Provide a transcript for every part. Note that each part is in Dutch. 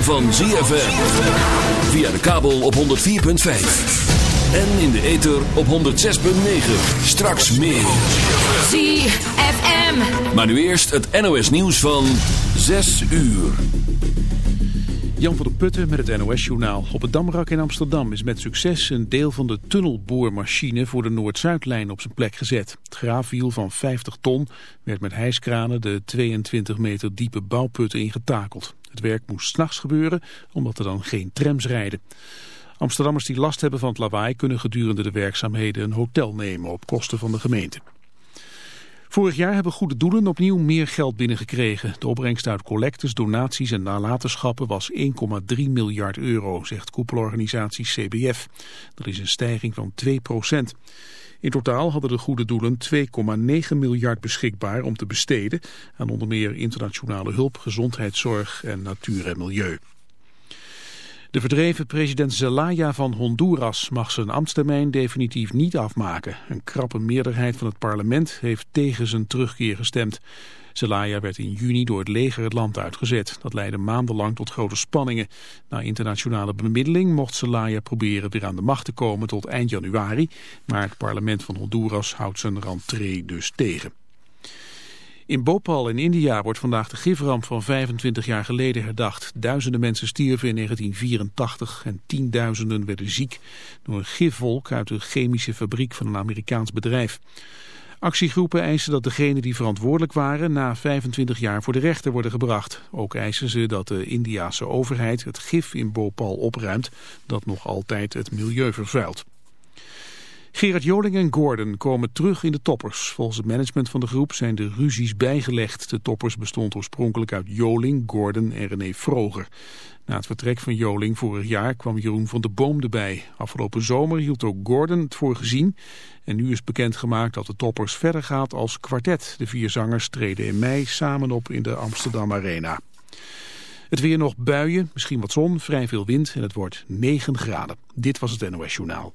ritme van ZFM. Via de kabel op 104.5. En in de ether op 106.9. Straks meer. ZFM. Maar nu eerst het NOS nieuws van 6 uur. Jan van der Putten met het NOS-journaal. Op het Damrak in Amsterdam is met succes een deel van de tunnelboormachine voor de Noord-Zuidlijn op zijn plek gezet. Het graafwiel van 50 ton werd met hijskranen de 22 meter diepe bouwput ingetakeld. Het werk moest s'nachts gebeuren, omdat er dan geen trams rijden. Amsterdammers die last hebben van het lawaai kunnen gedurende de werkzaamheden een hotel nemen op kosten van de gemeente. Vorig jaar hebben goede doelen opnieuw meer geld binnengekregen. De opbrengst uit collectes, donaties en nalatenschappen was 1,3 miljard euro, zegt koepelorganisatie CBF. Dat is een stijging van 2 procent. In totaal hadden de goede doelen 2,9 miljard beschikbaar om te besteden aan onder meer internationale hulp, gezondheidszorg en natuur en milieu. De verdreven president Zelaya van Honduras mag zijn ambtstermijn definitief niet afmaken. Een krappe meerderheid van het parlement heeft tegen zijn terugkeer gestemd. Zelaya werd in juni door het leger het land uitgezet. Dat leidde maandenlang tot grote spanningen. Na internationale bemiddeling mocht Zelaya proberen weer aan de macht te komen tot eind januari. Maar het parlement van Honduras houdt zijn rentree dus tegen. In Bhopal in India wordt vandaag de giframp van 25 jaar geleden herdacht. Duizenden mensen stierven in 1984 en tienduizenden werden ziek door een gifwolk uit de chemische fabriek van een Amerikaans bedrijf. Actiegroepen eisen dat degenen die verantwoordelijk waren na 25 jaar voor de rechter worden gebracht. Ook eisen ze dat de Indiase overheid het gif in Bhopal opruimt dat nog altijd het milieu vervuilt. Gerard Joling en Gordon komen terug in de toppers. Volgens het management van de groep zijn de ruzies bijgelegd. De toppers bestond oorspronkelijk uit Joling, Gordon en René Vroger. Na het vertrek van Joling vorig jaar kwam Jeroen van de Boom erbij. Afgelopen zomer hield ook Gordon het voor gezien. En nu is bekendgemaakt dat de toppers verder gaat als kwartet. De vier zangers treden in mei samen op in de Amsterdam Arena. Het weer nog buien, misschien wat zon, vrij veel wind en het wordt 9 graden. Dit was het NOS Journaal.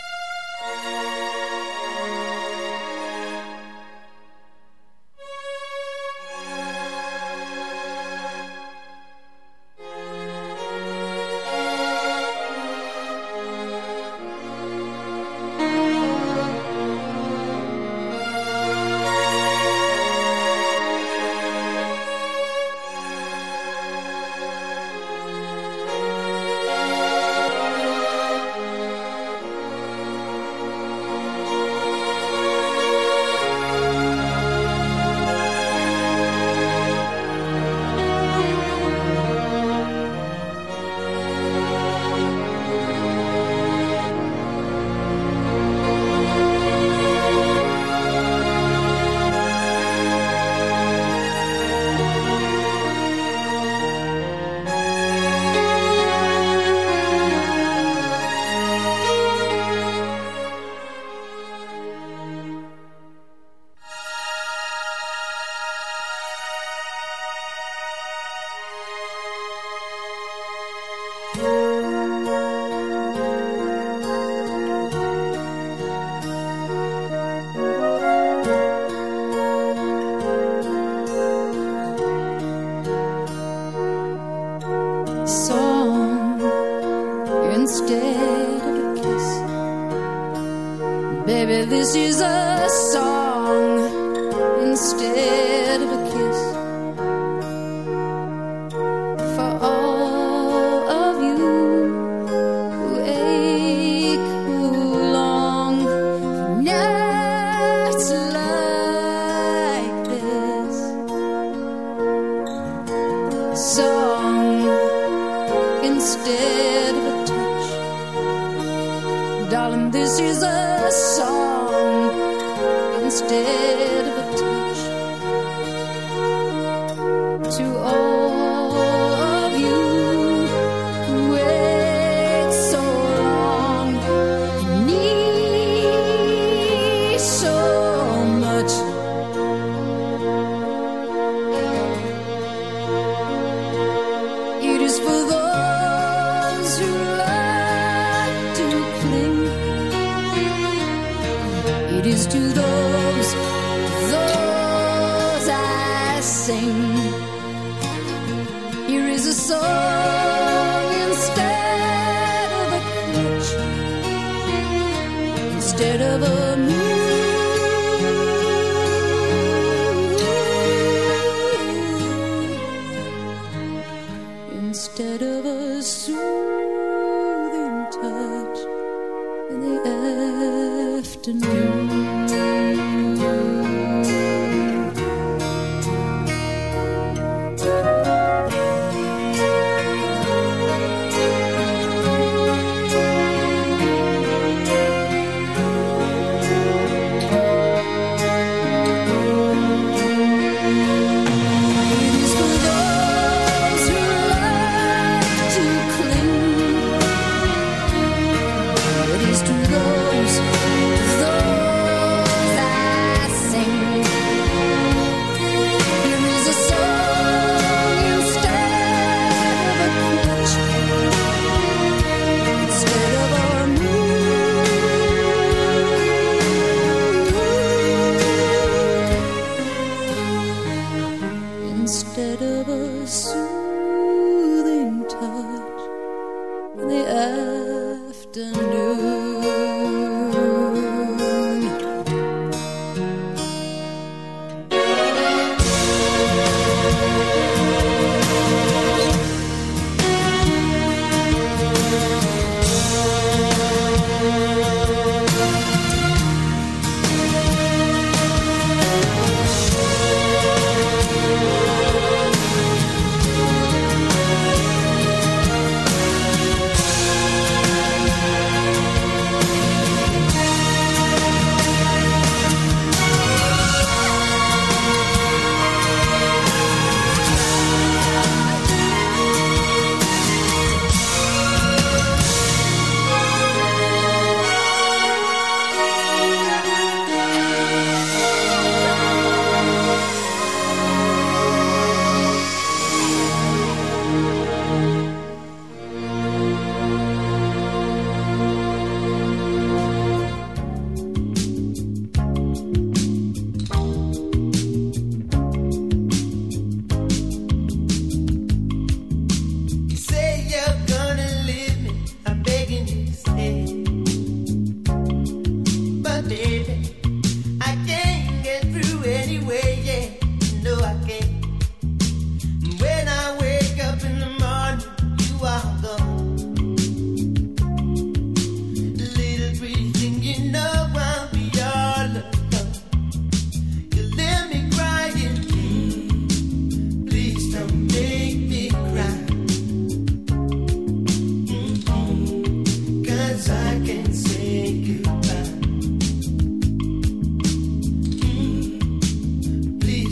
Afternoon.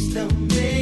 estão bem.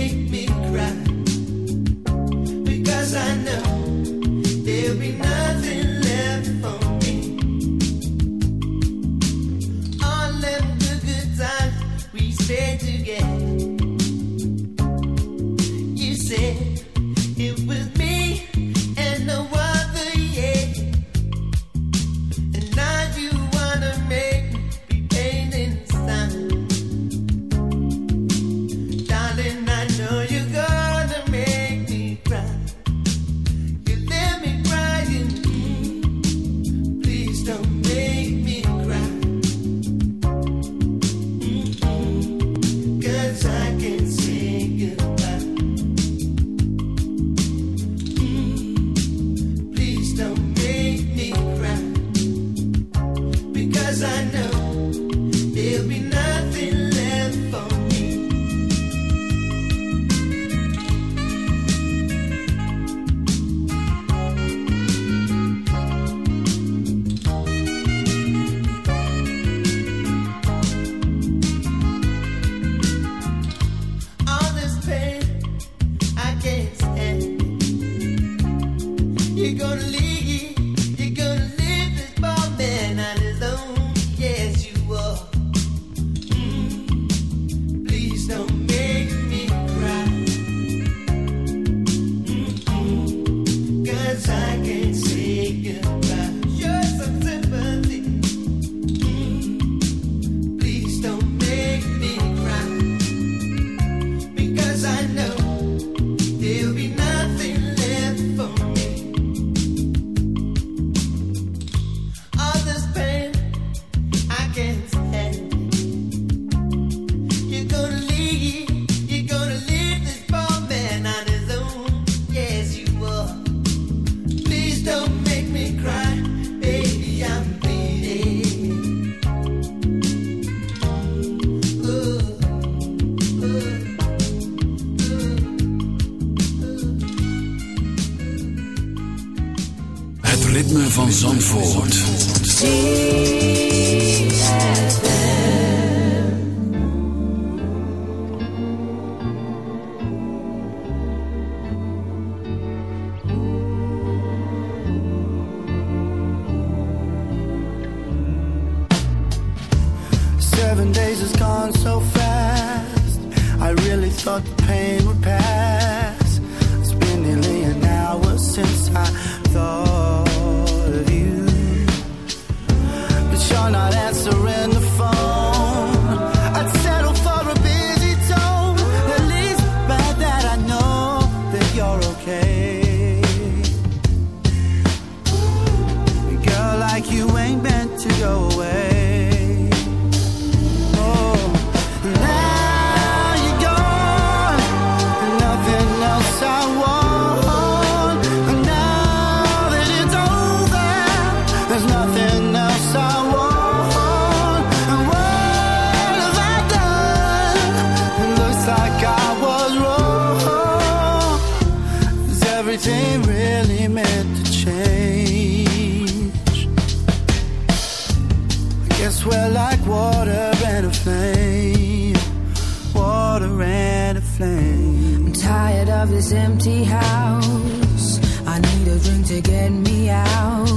light a flame. I'm tired of this empty house. I need a drink to get me out.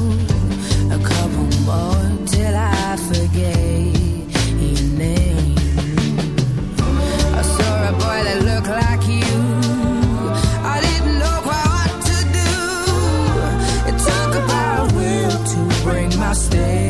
A couple more till I forget your name. I saw a boy that looked like you. stay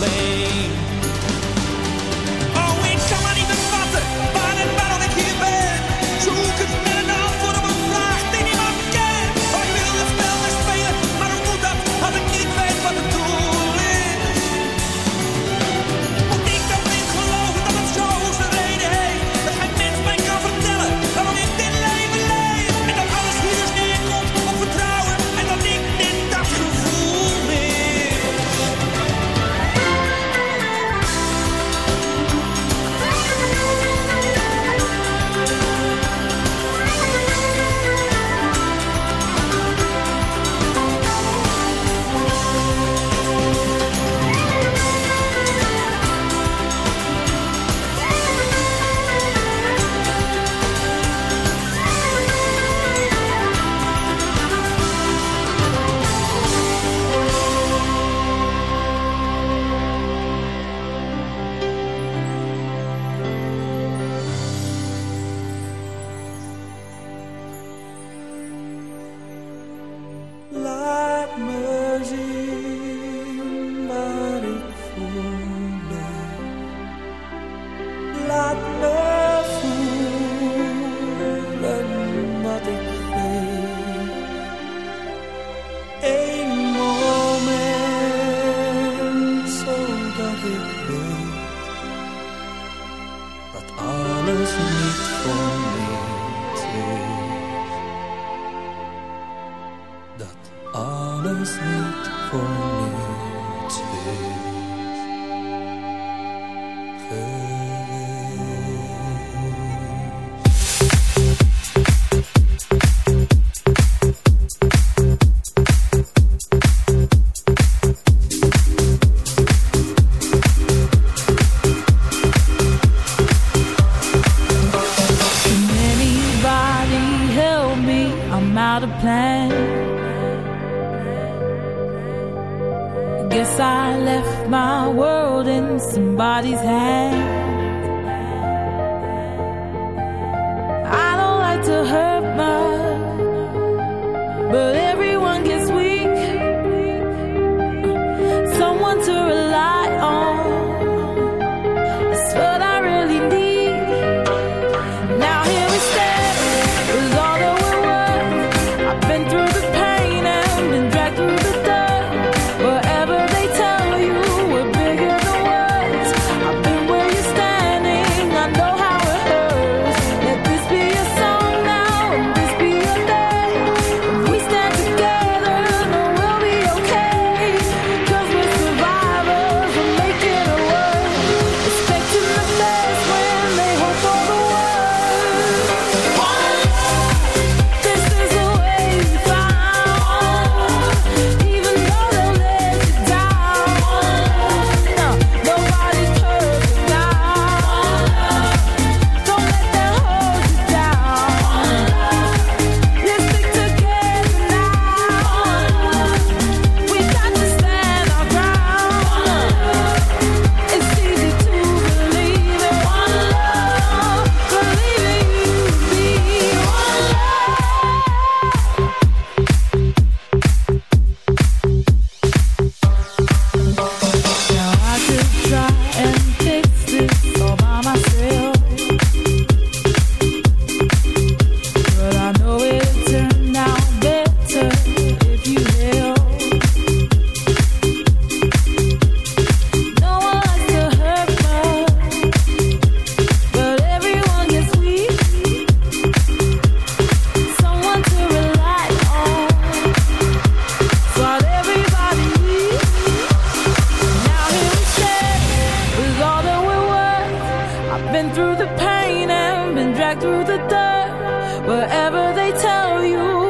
lane.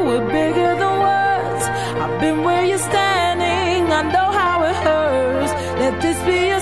we're bigger than words. I've been where you're standing, I know how it hurts. Let this be a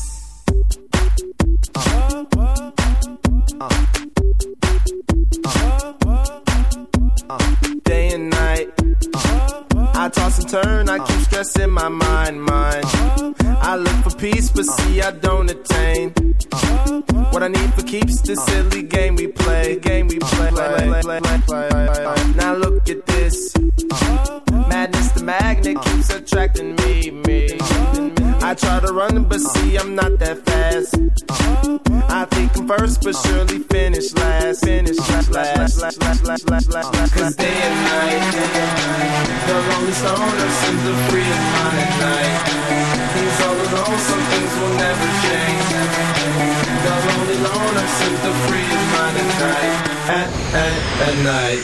Toss and turn, I keep stressing my mind, mind. I look for peace, but see I don't attain. What I need for keeps the silly game we play, game we play. Now look at this. Madness, the magnet keeps attracting me, me. I try to run, but see I'm not that fast. Uh, I think I'm first, but surely finish last. Finish last, last, last, last, last, last, last. Cause day and night, the lonely stoner seems to free his mind at night. He's all alone, some things will never change. The lonely loner seems to free his mind at night. At, at, at night.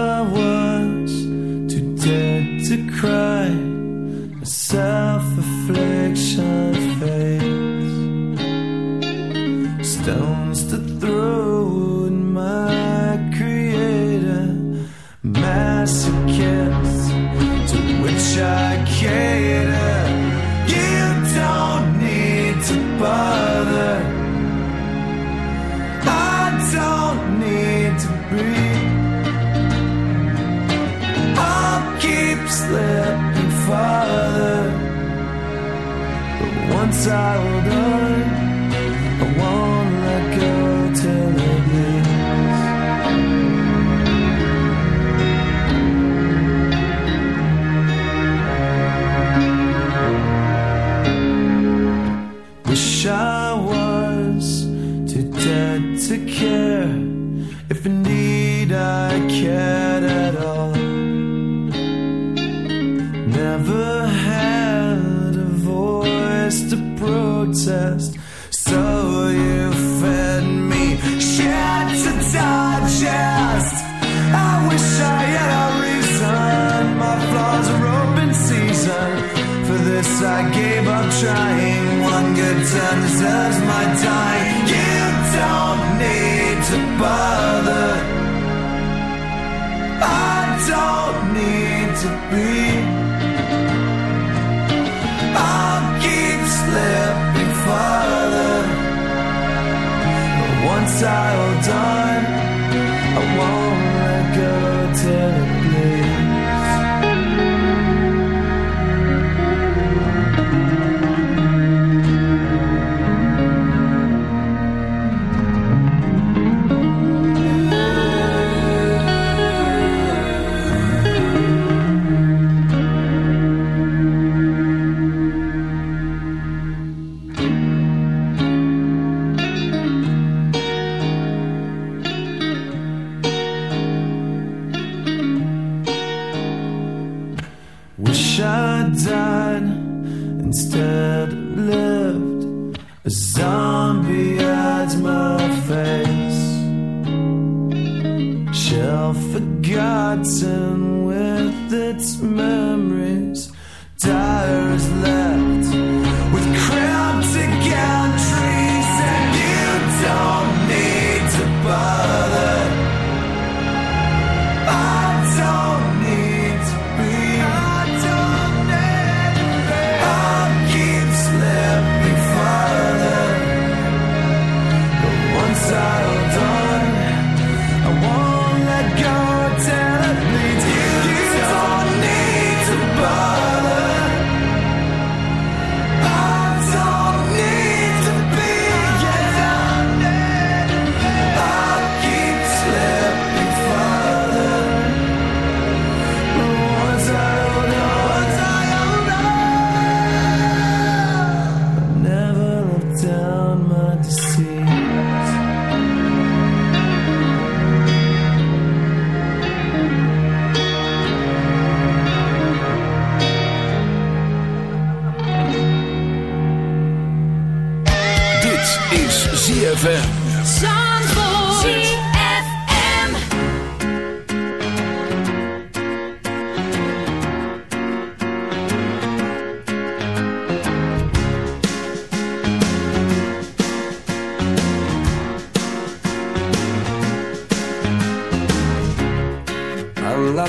I was too dead to cry. A self-affliction face. I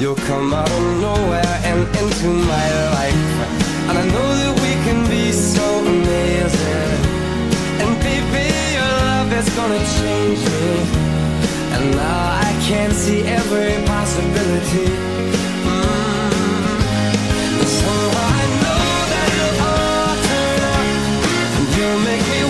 You'll come out of nowhere and into my life. And I know that we can be so amazing. And baby, your love is gonna change me. And now I can see every possibility. Mm. I know that it'll all turn up And you'll make me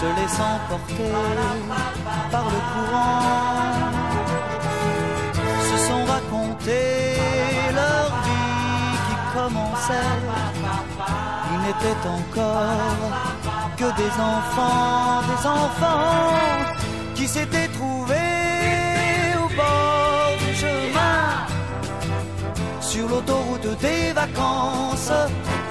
se laissant porter par le courant, se sont racontés leur vie qui commençait. Ils n'étaient encore que des enfants, des enfants qui s'étaient trouvés au bord du chemin sur l'autoroute des vacances.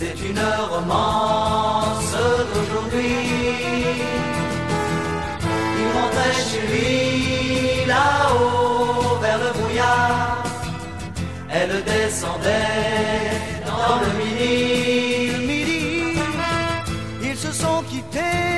C'est une romance d'aujourd'hui. Il rentrait chez lui là-haut vers le brouillard. Elle descendait dans le midi. Le midi, ils se sont quittés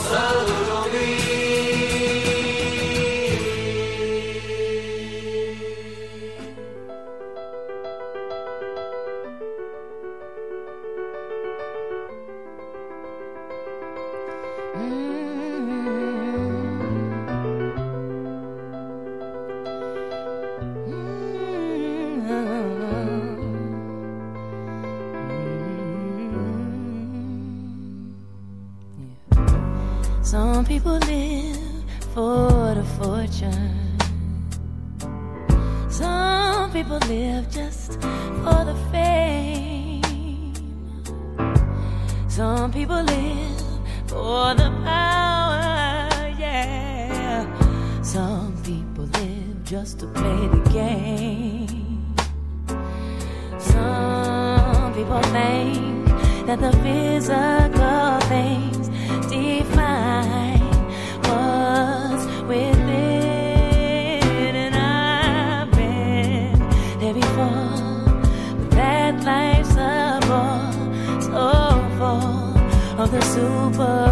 just to play the game. Some people think that the physical things define what's within, and I've been there before. But that life's a ball so full of the superficial.